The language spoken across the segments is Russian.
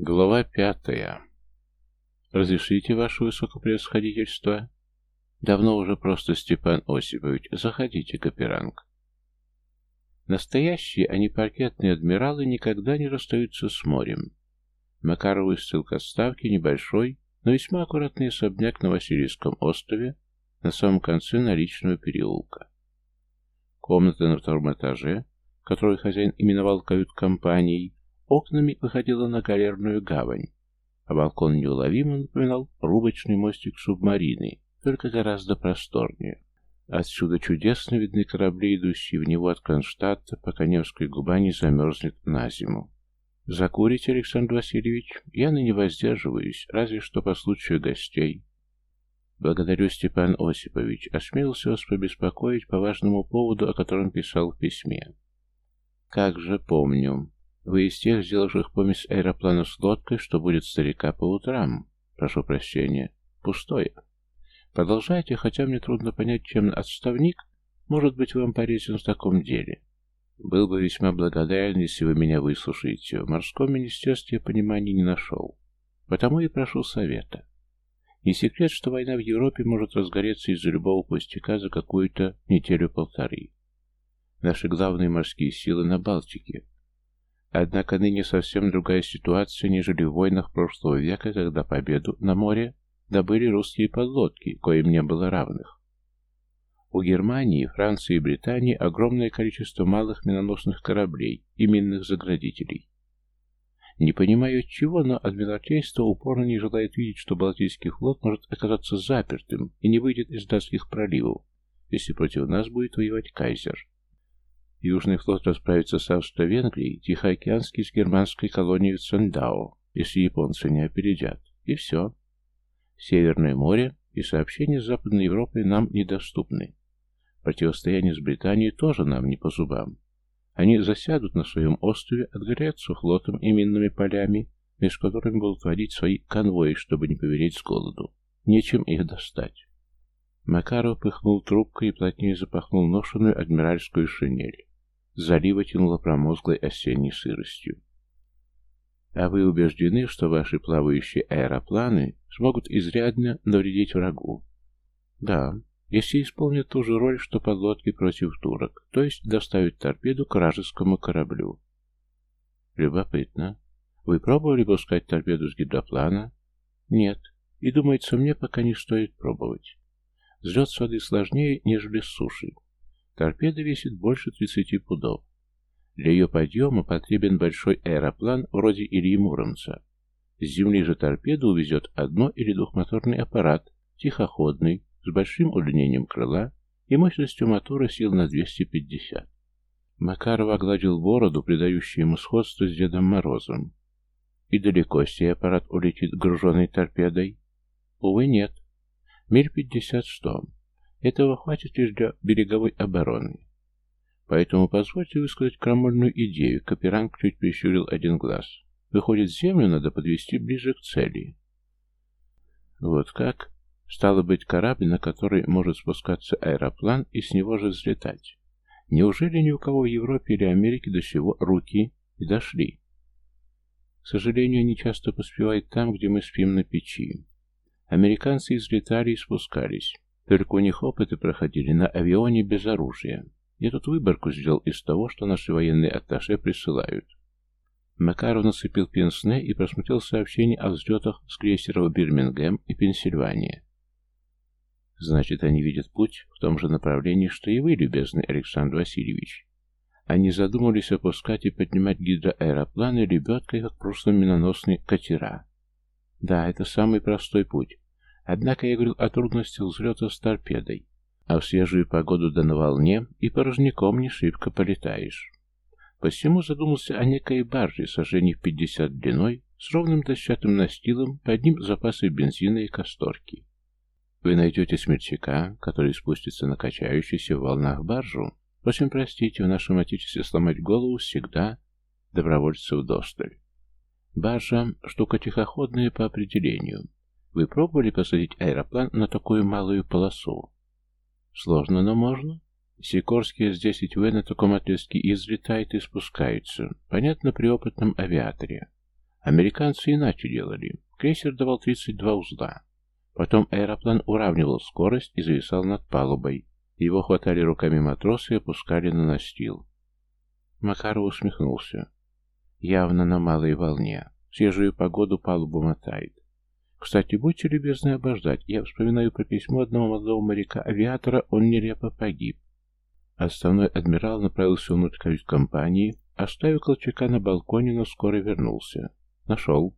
Глава пятая. «Разрешите, ваше высокопревосходительство?» «Давно уже просто Степан Осипович. Заходите, Каперанг». Настоящие, а не паркетные адмиралы никогда не расстаются с морем. Макаров выставил к отставке небольшой, но весьма аккуратный особняк на Васильевском острове на самом конце наличного переулка. Комната на втором этаже, которую хозяин именовал кают-компанией, окнами выходила на галерную гавань, а балкон неуловимо напоминал рубочный мостик субмарины, только гораздо просторнее. Отсюда чудесно видны корабли, идущие в него от Кронштадта, пока Невская губа не замерзнет на зиму. «Закурите, Александр Васильевич? Я ныне воздерживаюсь, разве что по случаю гостей». «Благодарю, Степан Осипович. Осмелился вас побеспокоить по важному поводу, о котором писал в письме». «Как же помню. Вы из тех, сделавших помесь аэроплана с лодкой, что будет старика по утрам. Прошу прощения. Пустое. Продолжайте, хотя мне трудно понять, чем отставник может быть вам полезен в таком деле». Был бы весьма благодарен, если вы меня выслушаете. В морском министерстве я понимания не нашел. Потому и прошу совета. Не секрет, что война в Европе может разгореться из-за любого пустяка за какую-то неделю-полторы. Наши главные морские силы на Балтике. Однако ныне совсем другая ситуация, нежели в войнах прошлого века, когда победу на море добыли русские подлодки, коим не было равных. У Германии, Франции и Британии огромное количество малых миноносных кораблей и минных заградителей. Не понимаю чего, но адмиралтейство упорно не желает видеть, что Балтийский флот может оказаться запертым и не выйдет из датских проливов, если против нас будет воевать кайзер. Южный флот расправится с Австро-Венгрией, Тихоокеанский с германской колонией Цандао, если японцы не опередят. И все. Северное море и сообщения с Западной Европой нам недоступны. Противостояние с Британией тоже нам не по зубам. Они засядут на своем острове, отгорятся флотом и минными полями, между которыми будут водить свои конвои, чтобы не поверить с голоду. Нечем их достать. Макаров пыхнул трубкой и плотнее запахнул ношеную адмиральскую шинель. Залива тянуло промозглой осенней сыростью. А вы убеждены, что ваши плавающие аэропланы смогут изрядно навредить врагу? Да, если исполнят ту же роль, что подлодки против турок, то есть доставят торпеду к вражескому кораблю. Любопытно. Вы пробовали пускать торпеду с гидроплана? Нет. И думается мне, пока не стоит пробовать. Взлет с воды сложнее, нежели с суши. Торпеда весит больше 30 пудов. Для ее подъема потребен большой аэроплан вроде Ильи Муромца. С земли же торпеду увезет одно- или двухмоторный аппарат, тихоходный, с большим удлинением крыла и мощностью мотора сил на 250. Макаров огладил бороду, придающую ему сходство с Дедом Морозом. И далеко сей аппарат улетит груженной торпедой? Увы, нет. Миль пятьдесят-сто. Этого хватит лишь для береговой обороны. Поэтому позвольте высказать крамольную идею. Каперанг чуть прищурил один глаз. Выходит, землю надо подвести ближе к цели. Вот как? Стало быть, корабль, на который может спускаться аэроплан и с него же взлетать. Неужели ни у кого в Европе или Америке до сего руки и дошли? К сожалению, они часто поспевают там, где мы спим на печи. Американцы взлетали и спускались. Только у них опыты проходили на авионе без оружия. Я тут выборку сделал из того, что наши военные атташе присылают. Макаров насыпил пенсне и просмотрел сообщения о взлетах с крейсеров Бирмингем и Пенсильвания. Значит, они видят путь в том же направлении, что и вы, любезный Александр Васильевич. Они задумались опускать и поднимать гидроаэропланы лебедкой, как в прошлом миноносные катера. Да, это самый простой путь. Однако я говорил о трудностях взлета с торпедой. А в свежую погоду да на волне и порожняком не шибко полетаешь. Посему задумался о некой барже сожжений в 50 длиной, с ровным дощатым настилом, под ним запасы бензина и касторки. Вы найдете смельчака, который спустится на качающейся в волнах баржу. Впрочем, простите, в нашем отечестве сломать голову всегда добровольцев досталь. Баржа — штука тихоходная по определению. Вы пробовали посадить аэроплан на такую малую полосу? Сложно, но можно. Сикорские С-10В на таком отрезке и взлетает и спускается. Понятно, при опытном авиаторе. Американцы иначе делали. Крейсер давал 32 узла. Потом аэроплан уравнивал скорость и зависал над палубой. Его хватали руками матросы и опускали на настил. Макаров усмехнулся. Явно на малой волне. Свежую погоду палубу мотает. Кстати, будьте любезны обождать. Я вспоминаю про письмо одного молодого моряка-авиатора, он нелепо погиб. Основной адмирал направился внутрь кают-компании, оставив Колчака на балконе, но скоро вернулся. Нашел.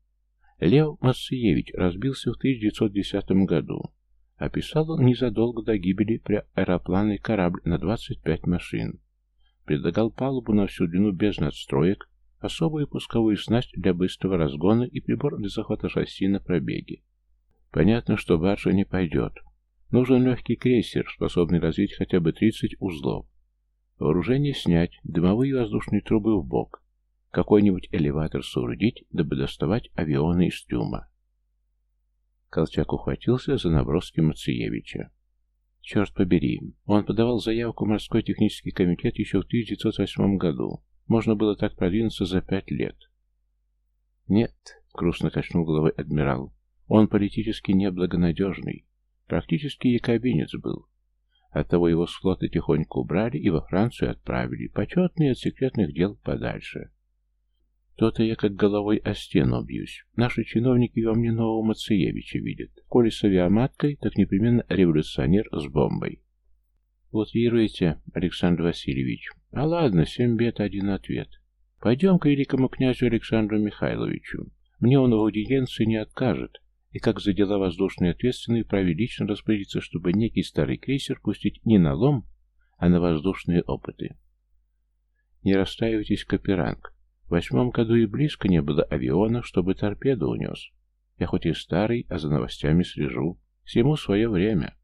Лев Мациевич разбился в 1910 году. Описал он незадолго до гибели при аэропланный корабль на 25 машин. Предлагал палубу на всю длину без надстроек, особую пусковую снасть для быстрого разгона и прибор для захвата шасси на пробеге. Понятно, что баржа не пойдет. Нужен легкий крейсер, способный развить хотя бы 30 узлов. Вооружение снять, дымовые воздушные трубы в бок, какой-нибудь элеватор соорудить, дабы доставать авионы из трюма. Колчак ухватился за наброски Мациевича. Черт побери, он подавал заявку в морской технический комитет еще в 1908 году. Можно было так продвинуться за пять лет. Нет, грустно качнул головой адмирал, он политически неблагонадежный. Практически якобинец был. Оттого его с флота тихонько убрали и во Францию отправили, почетные от секретных дел подальше. То-то я как головой о стену бьюсь. Наши чиновники во мне нового Мациевича видят. Коли с авиаматкой, так непременно революционер с бомбой. Вот веруете, Александр Васильевич. А ладно, семь бед, один ответ. Пойдем к великому князю Александру Михайловичу. Мне он в аудиенции не откажет, и как за дела воздушные ответственные лично распорядиться, чтобы некий старый крейсер пустить не на лом, а на воздушные опыты. Не расстраивайтесь, Каперанг. В восьмом году и близко не было авиона, чтобы торпеду унес. Я хоть и старый, а за новостями слежу. Всему свое время.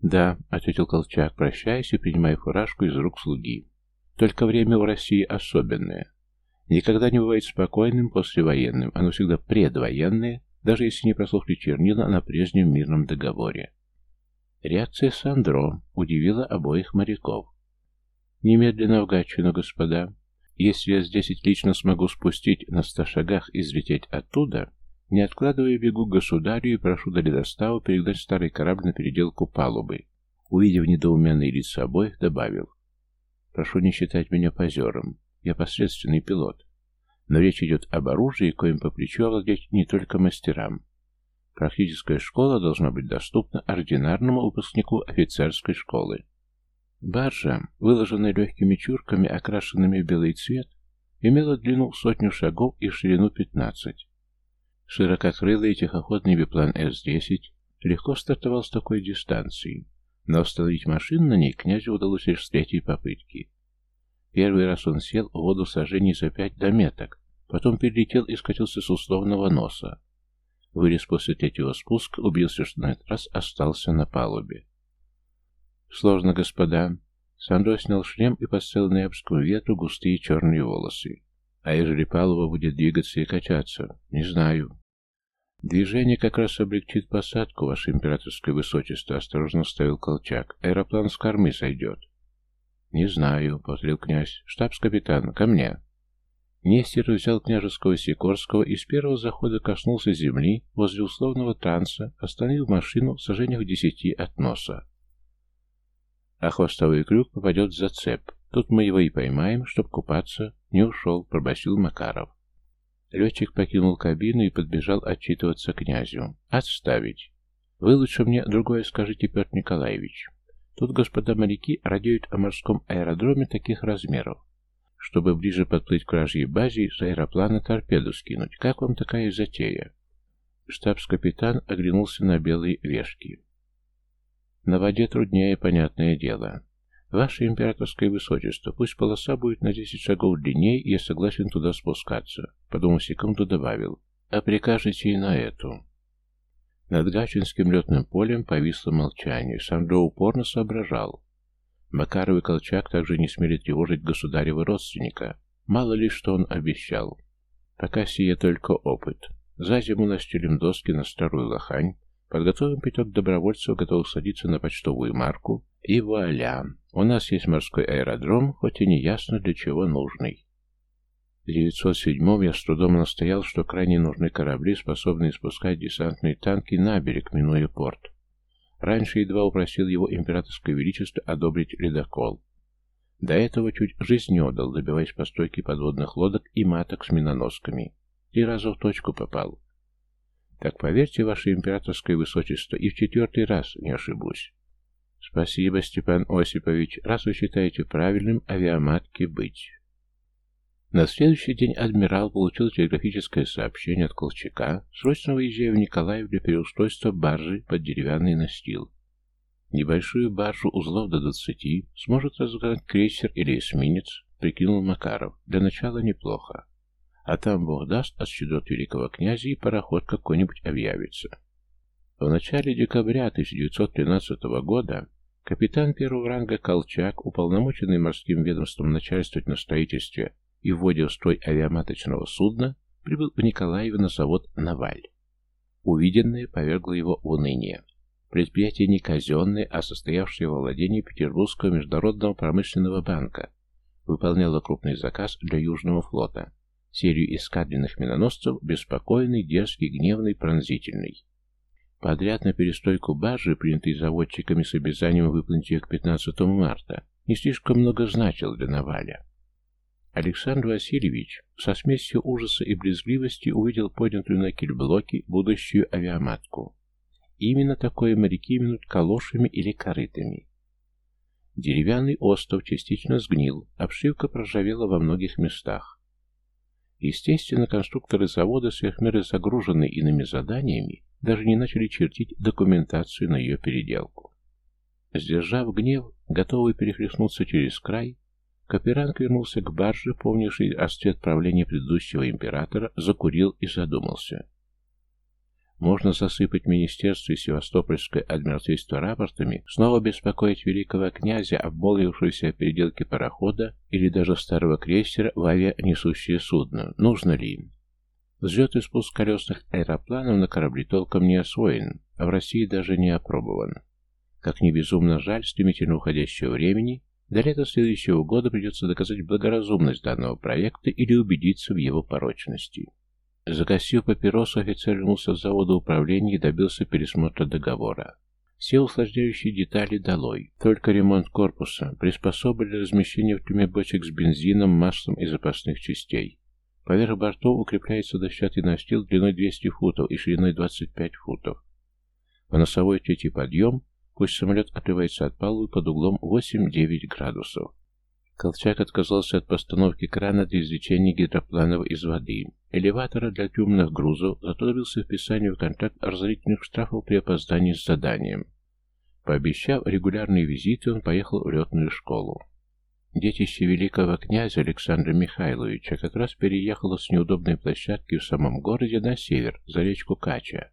Да, ответил Колчак, прощаясь и принимая фуражку из рук слуги. Только время в России особенное. Никогда не бывает спокойным послевоенным, оно всегда предвоенное, даже если не прослушали чернила на прежнем мирном договоре. Реакция Сандро удивила обоих моряков. «Немедленно в Гатчину, господа. Если я с десять лично смогу спустить на ста шагах и взлететь оттуда, не откладывая бегу к государю и прошу дали доставу перегнать старый корабль на переделку палубы. Увидев недоуменные лица обоих, добавил. Прошу не считать меня позером. Я посредственный пилот. Но речь идет об оружии, коим по плечу овладеть не только мастерам. Практическая школа должна быть доступна ординарному выпускнику офицерской школы. Баржа, выложенная легкими чурками, окрашенными в белый цвет, имела длину сотню шагов и ширину пятнадцать. Ширококрылый тихоходный биплан С-10 легко стартовал с такой дистанции, но остановить машину на ней князю удалось лишь с третьей попытки. Первый раз он сел в воду сожжений за пять до меток, потом перелетел и скатился с условного носа. Вылез после третьего спуска, убился, что на этот раз остался на палубе. Сложно, господа. Сандро снял шлем и подставил ноябрьскому ветру густые черные волосы. А ежели палуба будет двигаться и качаться? Не знаю. Движение как раз облегчит посадку, ваше императорское высочество, осторожно ставил Колчак. Аэроплан с кормы сойдет. Не знаю, повторил князь. Штабс-капитан, ко мне. Нестер взял княжеского Сикорского и с первого захода коснулся земли возле условного танца, остановил машину в сажениях десяти от носа а хвостовой крюк попадет в зацеп. Тут мы его и поймаем, чтоб купаться. Не ушел, пробасил Макаров. Летчик покинул кабину и подбежал отчитываться князю. «Отставить! Вы лучше мне другое скажите, Петр Николаевич. Тут господа моряки радеют о морском аэродроме таких размеров, чтобы ближе подплыть к вражьей базе с аэроплана торпеду скинуть. Как вам такая затея?» Штабс-капитан оглянулся на белые вешки. На воде труднее, понятное дело. Ваше императорское высочество, пусть полоса будет на десять шагов длиннее, я согласен туда спускаться. Подумав секунду, добавил. А прикажете и на эту. Над Гачинским летным полем повисло молчание. Сандро упорно соображал. Макаров и Колчак также не смели тревожить государева родственника. Мало ли, что он обещал. Пока сие только опыт. За зиму настелим доски на старую лохань, Подготовим пяток добровольцев, готовых садиться на почтовую марку, и вуаля! У нас есть морской аэродром, хоть и не ясно для чего нужный. В 907 я с трудом настоял, что крайне нужны корабли, способные спускать десантные танки на берег, минуя порт. Раньше едва упросил его императорское величество одобрить ледокол. До этого чуть жизнь не отдал, добиваясь постойки подводных лодок и маток с миноносками. Три раза в точку попал. Так поверьте, ваше императорское высочество, и в четвертый раз не ошибусь. Спасибо, Степан Осипович, раз вы считаете правильным авиаматке быть. На следующий день адмирал получил телеграфическое сообщение от Колчака, срочно выезжая в Николаев для переустройства баржи под деревянный настил. Небольшую баржу узлов до двадцати сможет разгнать крейсер или эсминец, прикинул Макаров. Для начала неплохо. А там, бог даст, отсчитает великого князя и пароход какой-нибудь объявится. В начале декабря 1913 года капитан первого ранга Колчак, уполномоченный морским ведомством начальствовать на строительстве и вводил строй авиаматочного судна, прибыл в Николаеве на завод «Наваль». Увиденное повергло его в уныние. Предприятие не казенное, а состоявшее во владении Петербургского международного промышленного банка, выполняло крупный заказ для Южного флота, серию эскадренных миноносцев, беспокойный, дерзкий, гневный, пронзительный. Подряд на перестойку баржи, принятый заводчиками с обязанием выполнить ее к 15 марта, не слишком много значил для Наваля. Александр Васильевич со смесью ужаса и брезгливости увидел поднятую на кильблоке будущую авиаматку. Именно такое моряки минут калошами или корытами. Деревянный остов частично сгнил, обшивка проржавела во многих местах. Естественно, конструкторы завода, сверхмеры загруженные иными заданиями, даже не начали чертить документацию на ее переделку. Сдержав гнев, готовый перехлестнуться через край, Каперанг вернулся к барже, помнивший расцвет правления предыдущего императора, закурил и задумался. Можно засыпать министерство и Севастопольское адмиралтейство рапортами, снова беспокоить великого князя, обмолвившегося о переделке парохода или даже старого крейсера в авианесущее судно. Нужно ли им? Взлет и спуск колесных аэропланов на корабли толком не освоен, а в России даже не опробован. Как ни безумно жаль стремительно уходящего времени, до лета следующего года придется доказать благоразумность данного проекта или убедиться в его порочности. Загасив папиросу, офицер вернулся с завода управления и добился пересмотра договора. Все усложняющие детали долой, только ремонт корпуса, приспособы для размещения в трюме бочек с бензином, маслом и запасных частей. Поверх бортов укрепляется дощатый настил длиной 200 футов и шириной 25 футов. По носовой третий подъем Пусть самолет отрывается от палубы под углом 8-9 градусов. Колчак отказался от постановки крана для извлечения гидропланов из воды, элеватора для трюмных грузов, зато добился вписания в контракт разорительных штрафов при опоздании с заданием. Пообещав регулярные визиты, он поехал в летную школу. Детище великого князя Александра Михайловича как раз переехало с неудобной площадки в самом городе на север, за речку Кача.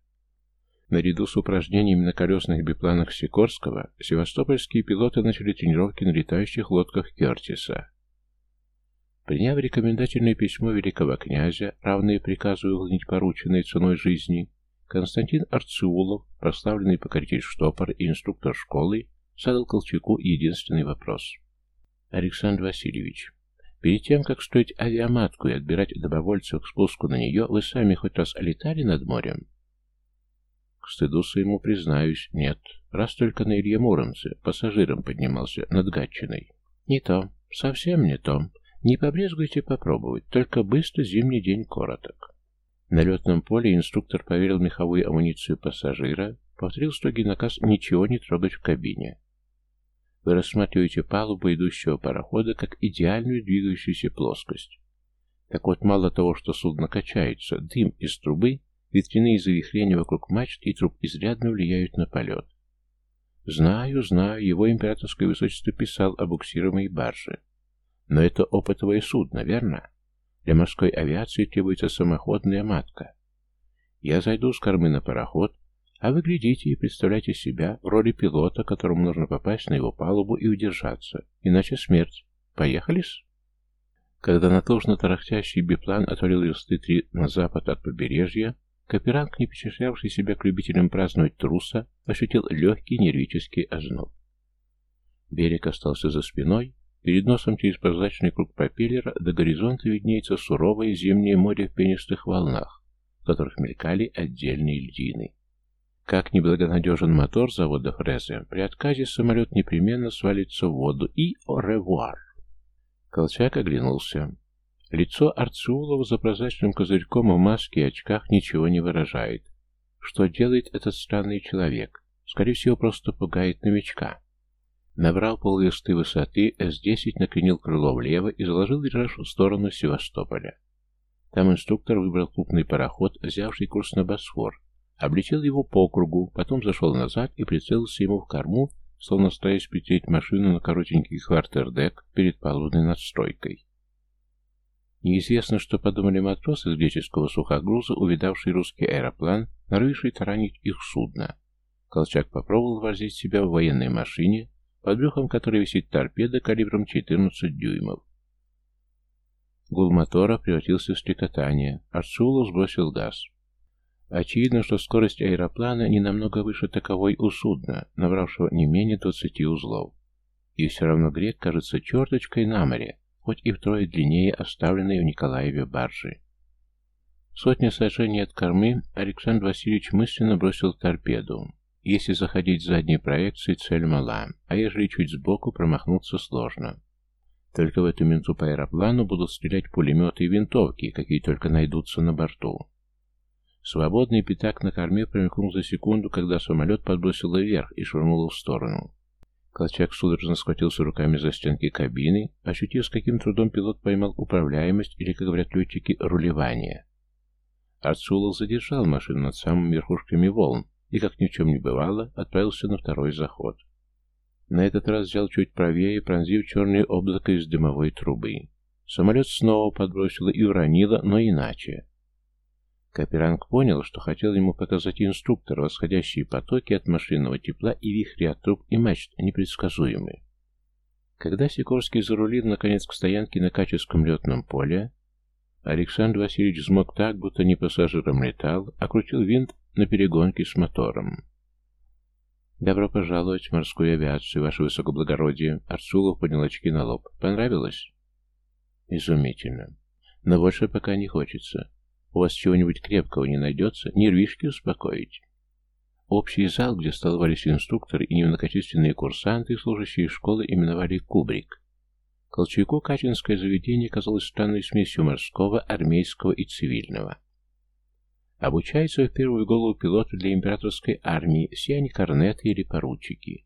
Наряду с упражнениями на колесных бипланах Сикорского, севастопольские пилоты начали тренировки на летающих лодках Кертиса. Приняв рекомендательное письмо великого князя, равное приказу выполнить порученной ценой жизни, Константин Арциулов, прославленный покоритель штопор и инструктор школы, задал Колчаку единственный вопрос. «Александр Васильевич, перед тем, как строить авиаматку и отбирать добровольцев к спуску на нее, вы сами хоть раз летали над морем?» К стыду своему признаюсь, нет. Раз только на Илье Муромце пассажиром поднимался над Гатчиной. Не то. Совсем не то. Не побрезгуйте попробовать, только быстро зимний день короток. На летном поле инструктор поверил меховую амуницию пассажира, повторил строгий наказ ничего не трогать в кабине. Вы рассматриваете палубу идущего парохода как идеальную двигающуюся плоскость. Так вот, мало того, что судно качается, дым из трубы Ветряные завихрения вокруг мачт и труб изрядно влияют на полет. Знаю, знаю, его императорское высочество писал о буксируемой барже. Но это опытовое судно, верно? Для морской авиации требуется самоходная матка. Я зайду с кормы на пароход, а вы глядите и представляйте себя в роли пилота, которому нужно попасть на его палубу и удержаться, иначе смерть. Поехали-с? Когда натужно тарахтящий биплан отвалил версты три на запад от побережья, Каперанг, не причислявший себя к любителям праздновать труса, ощутил легкий нервический озноб. Берег остался за спиной, Перед носом через прозрачный круг пропеллера до горизонта виднеется суровое зимнее море в пенистых волнах, в которых мелькали отдельные льдины. Как неблагонадежен мотор завода Фрезе, при отказе самолет непременно свалится в воду и «au revoir». Колчак оглянулся. Лицо Арцулова за прозрачным козырьком в маске и очках ничего не выражает. Что делает этот странный человек? Скорее всего, просто пугает новичка. Набрал полверсты высоты, С-10 накренил крыло влево и заложил вираж в сторону Севастополя. Там инструктор выбрал крупный пароход, взявший курс на Босфор, облетел его по кругу, потом зашел назад и прицелился ему в корму, словно стараясь притереть машину на коротенький квартердек перед палубной надстройкой. Неизвестно, что подумали матросы с греческого сухогруза, увидавший русский аэроплан, норовивший таранить их судно. Колчак попробовал возить себя в военной машине, под брюхом которой висит торпеда калибром 14 дюймов. Гул мотора превратился в стрекотание. Арцулов сбросил газ. Очевидно, что скорость аэроплана не намного выше таковой у судна, набравшего не менее 20 узлов. И все равно грек кажется черточкой на море, хоть и втрое длиннее оставленной в Николаеве баржи. Сотни сажений от кормы Александр Васильевич мысленно бросил торпеду. Если заходить с задней проекции, цель мала, а ежели чуть сбоку, промахнуться сложно. Только в эту минуту по аэроплану будут стрелять пулеметы и винтовки, какие только найдутся на борту. Свободный пятак на корме промелькнул за секунду, когда самолет подбросило вверх и швырнуло в сторону. Колчак судорожно схватился руками за стенки кабины, ощутив, с каким трудом пилот поймал управляемость или, как говорят летчики, рулевание. Арцулов задержал машину над самыми верхушками волн и, как ни в чем не бывало, отправился на второй заход. На этот раз взял чуть правее, пронзив черное облако из дымовой трубы. Самолет снова подбросило и уронило, но иначе. Каперанг понял, что хотел ему показать инструктор восходящие потоки от машинного тепла и вихри от труб и мачт непредсказуемые. Когда Сикорский зарулил, наконец, к стоянке на Каческом летном поле, Александр Васильевич взмок так, будто не пассажиром летал, а крутил винт на перегонке с мотором. «Добро пожаловать в морскую авиацию, ваше высокоблагородие!» Арцулов поднял очки на лоб. «Понравилось?» «Изумительно. Но больше пока не хочется. У вас чего-нибудь крепкого не найдется? Нервишки успокоить. Общий зал, где столовались инструкторы и немногочисленные курсанты, служащие школы, именовали «Кубрик». Колчаку Катинское заведение казалось странной смесью морского, армейского и цивильного. Обучаются в первую голову пилоты для императорской армии, все они корнеты или поручики.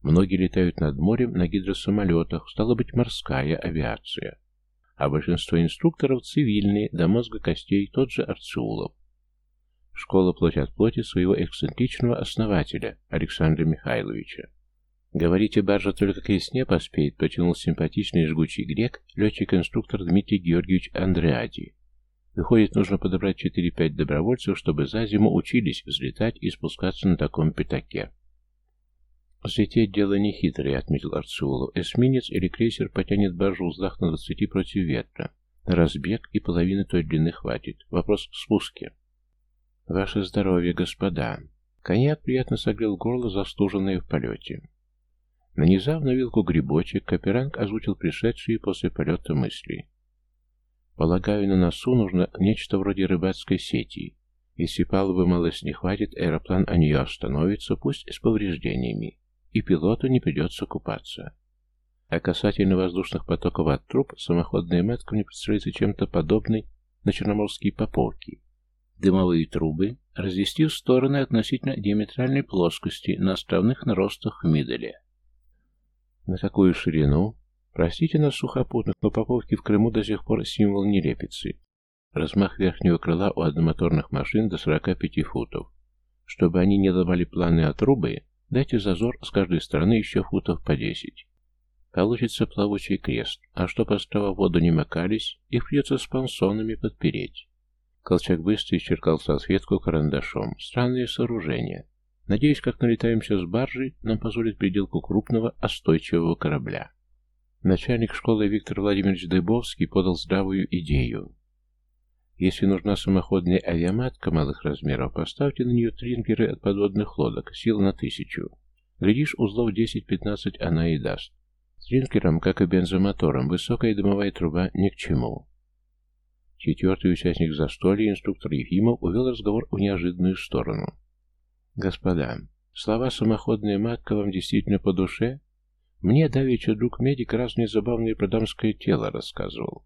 Многие летают над морем на гидросамолетах, стало быть, морская авиация а большинство инструкторов цивильные, до мозга костей тот же Арцулов. Школа плоть от плоти своего эксцентричного основателя, Александра Михайловича. «Говорите, баржа только к весне поспеет», — потянул симпатичный жгучий грек, летчик-инструктор Дмитрий Георгиевич Андреади. Выходит, нужно подобрать 4-5 добровольцев, чтобы за зиму учились взлетать и спускаться на таком пятаке. «Взлететь дело нехитрое», — отметил Арцулов. «Эсминец или крейсер потянет баржу в узлах на двадцати против ветра. На разбег и половины той длины хватит. Вопрос в спуске». «Ваше здоровье, господа!» Коньяк приятно согрел горло, застуженное в полете. Нанизав на вилку грибочек, Каперанг озвучил пришедшие после полета мысли. «Полагаю, на носу нужно нечто вроде рыбацкой сети. Если палубы малость не хватит, аэроплан о нее остановится, пусть с повреждениями и пилоту не придется купаться. А касательно воздушных потоков от труб, самоходная метка мне представляется чем-то подобной на черноморские поповки. Дымовые трубы развести в стороны относительно диаметральной плоскости на островных наростах в Миделе. На какую ширину? Простите нас, сухопутных, но поповки в Крыму до сих пор символ нелепицы. Размах верхнего крыла у одномоторных машин до 45 футов. Чтобы они не давали планы от трубы, Дайте зазор с каждой стороны еще футов по десять. Получится плавучий крест, а чтоб острова в воду не макались, их придется с пансонами подпереть. Колчак быстро исчеркал салфетку карандашом. Странное сооружение. Надеюсь, как налетаемся с баржи, нам позволит приделку крупного, остойчивого корабля. Начальник школы Виктор Владимирович Дыбовский подал здравую идею. Если нужна самоходная авиаматка малых размеров, поставьте на нее трингеры от подводных лодок, сил на тысячу. Глядишь, узлов 10-15 она и даст. Стринкерам, как и бензомоторам, высокая дымовая труба ни к чему. Четвертый участник застолья, инструктор Ефимов, увел разговор в неожиданную сторону. «Господа, слова «самоходная матка» вам действительно по душе?» Мне давеча друг-медик разные забавные про дамское тело рассказывал.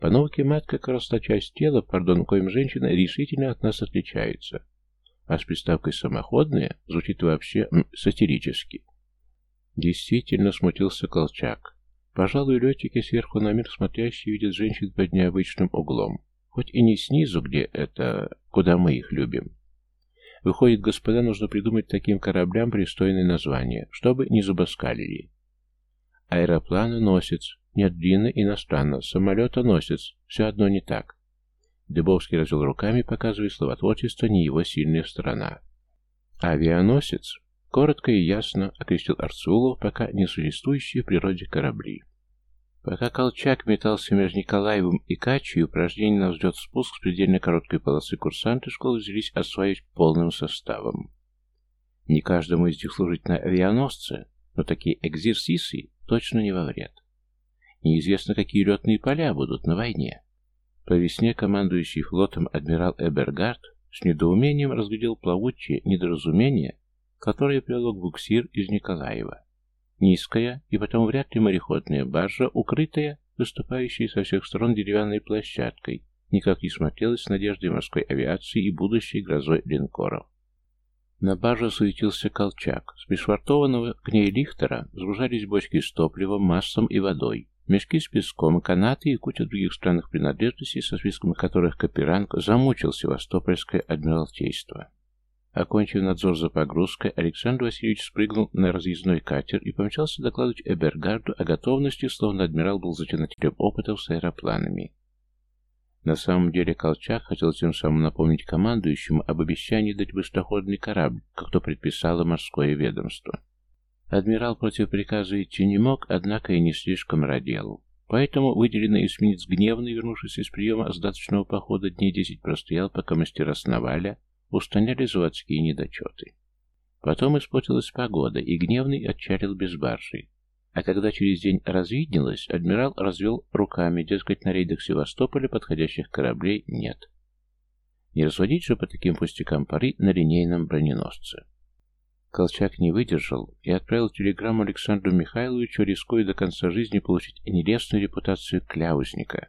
По науке матка как часть тела, пардон, коим женщина решительно от нас отличается. А с приставкой «самоходная» звучит вообще м, сатирически. Действительно смутился Колчак. Пожалуй, летчики сверху на мир смотрящие видят женщин под необычным углом. Хоть и не снизу, где это... куда мы их любим. Выходит, господа, нужно придумать таким кораблям пристойное название, чтобы не забаскалили. Аэропланоносец. Нет, длинно иностранно. Самолетоносец. Все одно не так. Дыбовский развел руками, показывая словотворчество не его сильная сторона. Авианосец. Коротко и ясно окрестил Арцулов пока несуществующие в природе корабли. Пока Колчак метался между Николаевым и Качей, упражнения на взлет-спуск с предельно короткой полосы курсанты школы взялись осваивать полным составом. Не каждому из них служить на авианосце, но такие экзерсисы точно не во вред. Неизвестно, какие летные поля будут на войне. По весне командующий флотом адмирал Эбергард с недоумением разглядел плавучее недоразумение которое привело к буксир из Николаева. Низкая и потом вряд ли мореходная баржа, укрытая, выступающей со всех сторон деревянной площадкой, никак не смотрелась с надеждой морской авиации и будущей грозой линкоров. На барже суетился колчак. С пришвартованного к ней лихтера сгружались бочки с топливом, маслом и водой, мешки с песком, канаты и куча других странных принадлежностей, со списком которых Каперанг замучил Севастопольское адмиралтейство. Окончив надзор за погрузкой, Александр Васильевич спрыгнул на разъездной катер и помчался докладывать Эбергарду о готовности, словно адмирал был зачинателем опытов с аэропланами. На самом деле Колчак хотел тем самым напомнить командующему об обещании дать быстроходный корабль, как то предписало морское ведомство. Адмирал против приказа идти не мог, однако и не слишком родил. Поэтому выделенный эсминец гневный, вернувшись из приема сдаточного похода, дней десять простоял, пока мастера сновали, устраняли заводские недочеты. Потом испортилась погода, и гневный отчалил без баржи. А когда через день развиднелось, адмирал развел руками, дескать, на рейдах Севастополя подходящих кораблей нет. Не разводить же по таким пустякам пары на линейном броненосце. Колчак не выдержал и отправил телеграмму Александру Михайловичу, рискуя до конца жизни получить нелестную репутацию кляузника.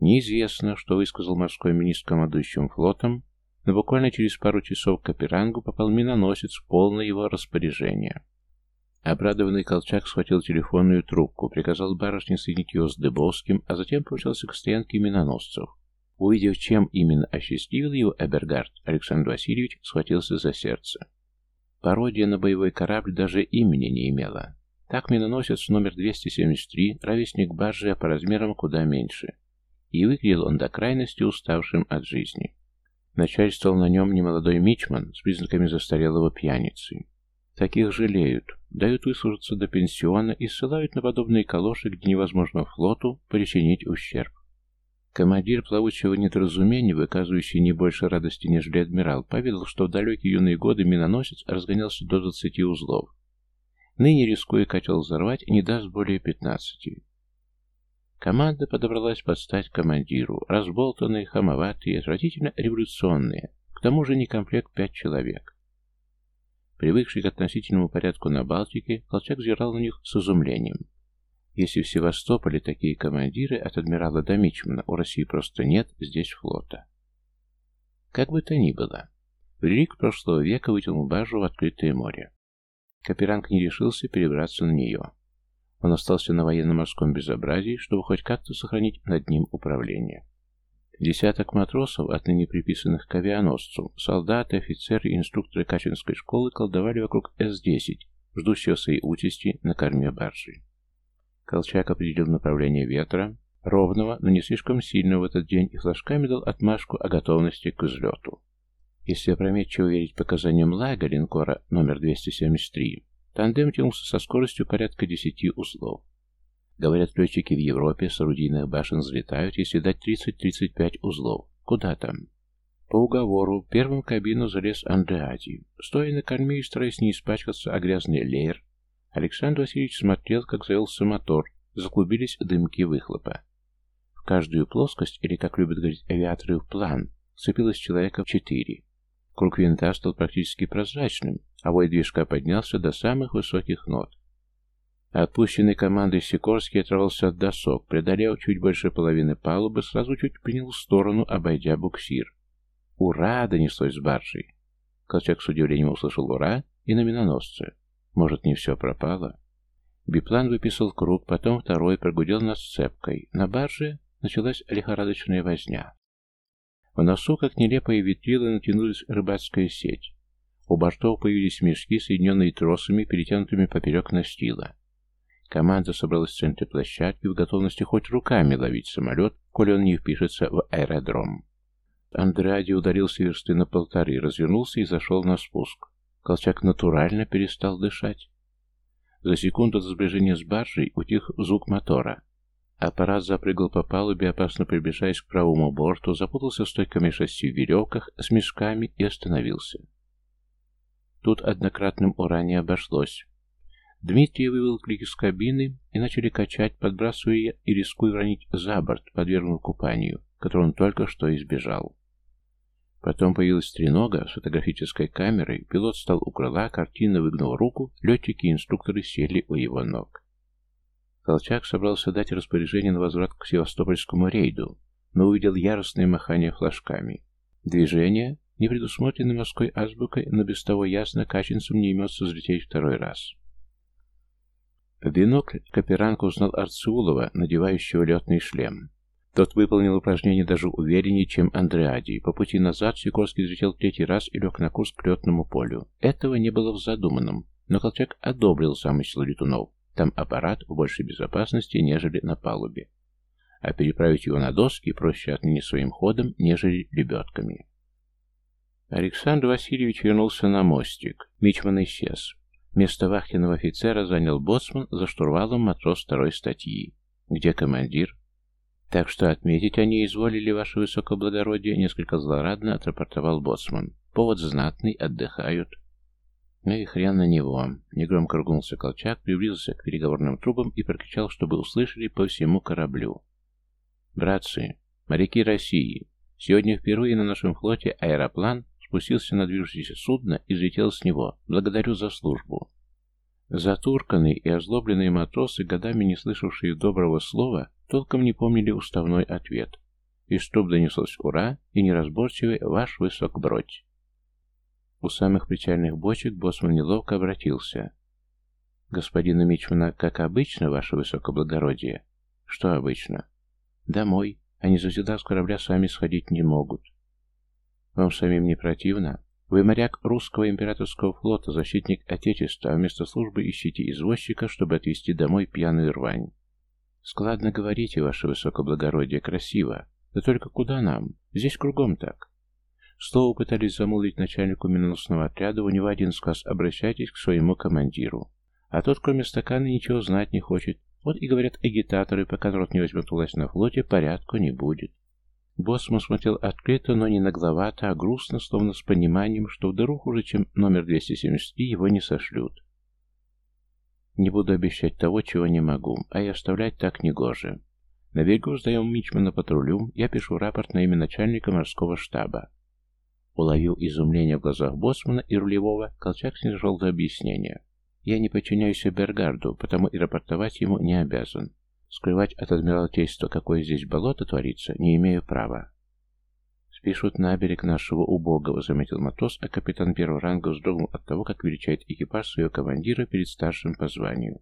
Неизвестно, что высказал морской министр командующим флотом, но буквально через пару часов к Каперангу попал миноносец в полное его распоряжение. Обрадованный Колчак схватил телефонную трубку, приказал барышне соединить ее с Дыбовским, а затем помчался к стоянке миноносцев. Увидев, чем именно осчастливил его Эбергард, Александр Васильевич схватился за сердце. Пародия на боевой корабль даже имени не имела. Так миноносец номер 273, ровесник баржи, а по размерам куда меньше. И выглядел он до крайности уставшим от жизни. Начальствовал на нем немолодой мичман с признаками застарелого пьяницы. Таких жалеют, дают выслужиться до пенсиона и ссылают на подобные калоши, где невозможно флоту причинить ущерб. Командир плавучего недоразумения, выказывающий не больше радости, нежели адмирал, поведал, что в далекие юные годы миноносец разгонялся до 20 узлов. Ныне, рискуя котел взорвать, не даст более 15. Команда подобралась под стать командиру, разболтанные, хамоватые, отвратительно революционные, к тому же не комплект пять человек. Привыкший к относительному порядку на Балтике, Колчак взирал на них с изумлением. Если в Севастополе такие командиры от адмирала до мичмана у России просто нет, здесь флота. Как бы то ни было, Велик прошлого века вытянул баржу в открытое море. Каперанг не решился перебраться на нее. Он остался на военно-морском безобразии, чтобы хоть как-то сохранить над ним управление. Десяток матросов, отныне приписанных к авианосцу, солдаты, офицеры и инструкторы Качинской школы колдовали вокруг С-10, ждущего своей участи на корме баржи. Колчак определил направление ветра, ровного, но не слишком сильного в этот день, и флажками дал отмашку о готовности к взлету. Если опрометчиво верить показаниям Лага линкора номер 273, Тандем тянулся со скоростью порядка 10 узлов. Говорят, летчики в Европе с орудийных башен взлетают, если дать 30-35 узлов. Куда там? По уговору, первым в кабину залез Андреади. Стоя на корме и стараясь не испачкаться о грязный леер, Александр Васильевич смотрел, как завелся мотор, заклубились дымки выхлопа. В каждую плоскость, или, как любят говорить авиаторы, в план, сцепилось человека в четыре. Круг винта стал практически прозрачным, а вой движка поднялся до самых высоких нот. Отпущенный командой Сикорский оторвался от досок, преодолев чуть больше половины палубы, сразу чуть принял сторону, обойдя буксир. «Ура!» — донеслось с баржей. Колчак с удивлением услышал «Ура!» и на миноносце. Может, не все пропало? Биплан выписал круг, потом второй прогудел над сцепкой. На барже началась лихорадочная возня. В носу, как нелепые ветрила, натянулась рыбацкая сеть. У бортов появились мешки, соединенные тросами, перетянутыми поперек настила. Команда собралась в центре площадки в готовности хоть руками ловить самолет, коли он не впишется в аэродром. Андреади ударился версты на полторы, развернулся и зашел на спуск. Колчак натурально перестал дышать. За секунду до сближения с баржей утих звук мотора. Аппарат запрыгал по палубе, опасно приближаясь к правому борту, запутался стойками шасси в веревках с мешками и остановился. Тут однократным ура не обошлось. Дмитрий вывел клик из кабины и начали качать, подбрасывая и рискуя ранить за борт, подвергнув купанию, которого он только что избежал. Потом появилась тренога с фотографической камерой, пилот стал у крыла, картинно выгнул руку, летчики и инструкторы сели у его ног. Колчак собрался дать распоряжение на возврат к севастопольскому рейду, но увидел яростное махание флажками. Движение, не предусмотренное морской азбукой, но без того ясно, каченцам не имется взлететь второй раз. В бинокль Каперанг узнал Арцулова, надевающего летный шлем. Тот выполнил упражнение даже увереннее, чем Андреади. По пути назад Сикорский взлетел третий раз и лег на курс к летному полю. Этого не было в задуманном, но Колчак одобрил замысел летунов. Там аппарат в большей безопасности, нежели на палубе. А переправить его на доски проще отныне своим ходом, нежели лебедками. Александр Васильевич вернулся на мостик. Мичман исчез. Место вахтенного офицера занял боцман за штурвалом матрос второй статьи. Где командир? Так что отметить они изволили, ваше высокоблагородие, несколько злорадно отрапортовал боцман. Повод знатный, отдыхают. Ну и хрен на него. Негромко ругнулся Колчак, приблизился к переговорным трубам и прокричал, чтобы услышали по всему кораблю. Братцы, моряки России, сегодня впервые на нашем флоте аэроплан спустился на движущееся судно и взлетел с него. Благодарю за службу. Затурканные и озлобленные матросы, годами не слышавшие доброго слова, толком не помнили уставной ответ. Из труб донеслось «Ура!» и неразборчивый «Ваш высокбродь». У самых печальных бочек боссман неловко обратился. «Господина Мичмана, как обычно, ваше высокоблагородие?» «Что обычно?» «Домой. Они завсегда с корабля сами сходить не могут. Вам самим не противно? Вы моряк русского императорского флота, защитник Отечества, а вместо службы ищите извозчика, чтобы отвезти домой пьяную рвань. Складно говорите, ваше высокоблагородие, красиво. Да только куда нам? Здесь кругом так. Слово пытались замолвить начальнику миноносного отряда, у него один сказ «обращайтесь к своему командиру». А тот, кроме стакана, ничего знать не хочет. Вот и говорят агитаторы, пока народ не возьмет власть на флоте, порядку не будет. Боссман смотрел открыто, но не нагловато, а грустно, словно с пониманием, что в дыру хуже, чем номер 273, его не сошлют. Не буду обещать того, чего не могу, а и оставлять так негоже. На берегу сдаем Мичмана патрулю, я пишу рапорт на имя начальника морского штаба. Уловил изумление в глазах боссмана и рулевого, Колчак снижал до объяснения. Я не подчиняюсь Бергарду, потому и рапортовать ему не обязан. Скрывать от Адмиралтейства, какое здесь болото творится, не имею права. Спишут на берег нашего убогого, заметил матрос, а капитан первого ранга вздрогнул от того, как величает экипаж своего командира перед старшим по званию.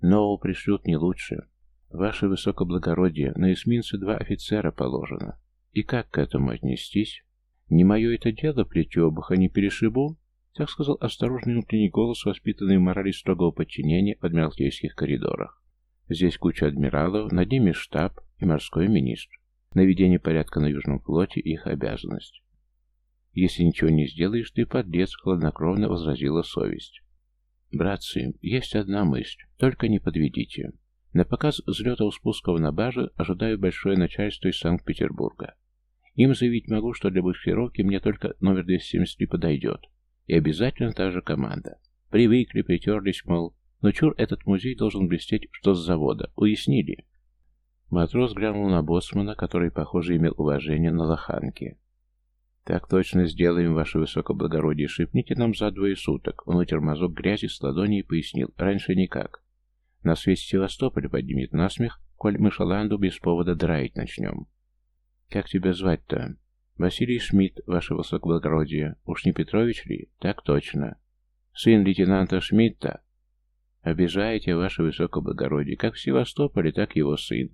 Нового пришлют не лучше. Ваше высокоблагородие, на эсминце два офицера положено. И как к этому отнестись? Не мое это дело, плетебуха, не перешибу? Так сказал осторожный внутренний голос, воспитанный в морали строгого подчинения в адмиралтейских коридорах. Здесь куча адмиралов, над ними штаб и морской министр. Наведение порядка на Южном флоте – их обязанность. Если ничего не сделаешь, ты подлец, хладнокровно возразила совесть. Братцы, есть одна мысль, только не подведите. На показ взлетов спусков на баже ожидаю большое начальство из Санкт-Петербурга. Им заявить могу, что для буксировки мне только номер 273 подойдет. И обязательно та же команда. Привыкли, притерлись, мол, Но чур этот музей должен блестеть, что с завода. Уяснили? Матрос глянул на боссмана, который, похоже, имел уважение на лоханке. «Так точно сделаем, ваше высокоблагородие. Шипните нам за двое суток». Он утер мазок грязи с ладони и пояснил. «Раньше никак. Нас весь Севастополь поднимет насмех, коль мы шаланду без повода драить начнем». «Как тебя звать-то?» «Василий Шмидт, ваше высокоблагородие. Уж не Петрович ли?» «Так точно. Сын лейтенанта Шмидта». «Обижаете, ваше высокоблагородие, как в Севастополе, так его сын.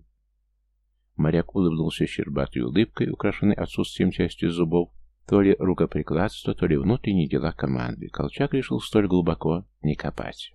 Моряк улыбнулся щербатой улыбкой, украшенной отсутствием части зубов, то ли рукоприкладство, то ли внутренние дела команды. Колчак решил столь глубоко не копать.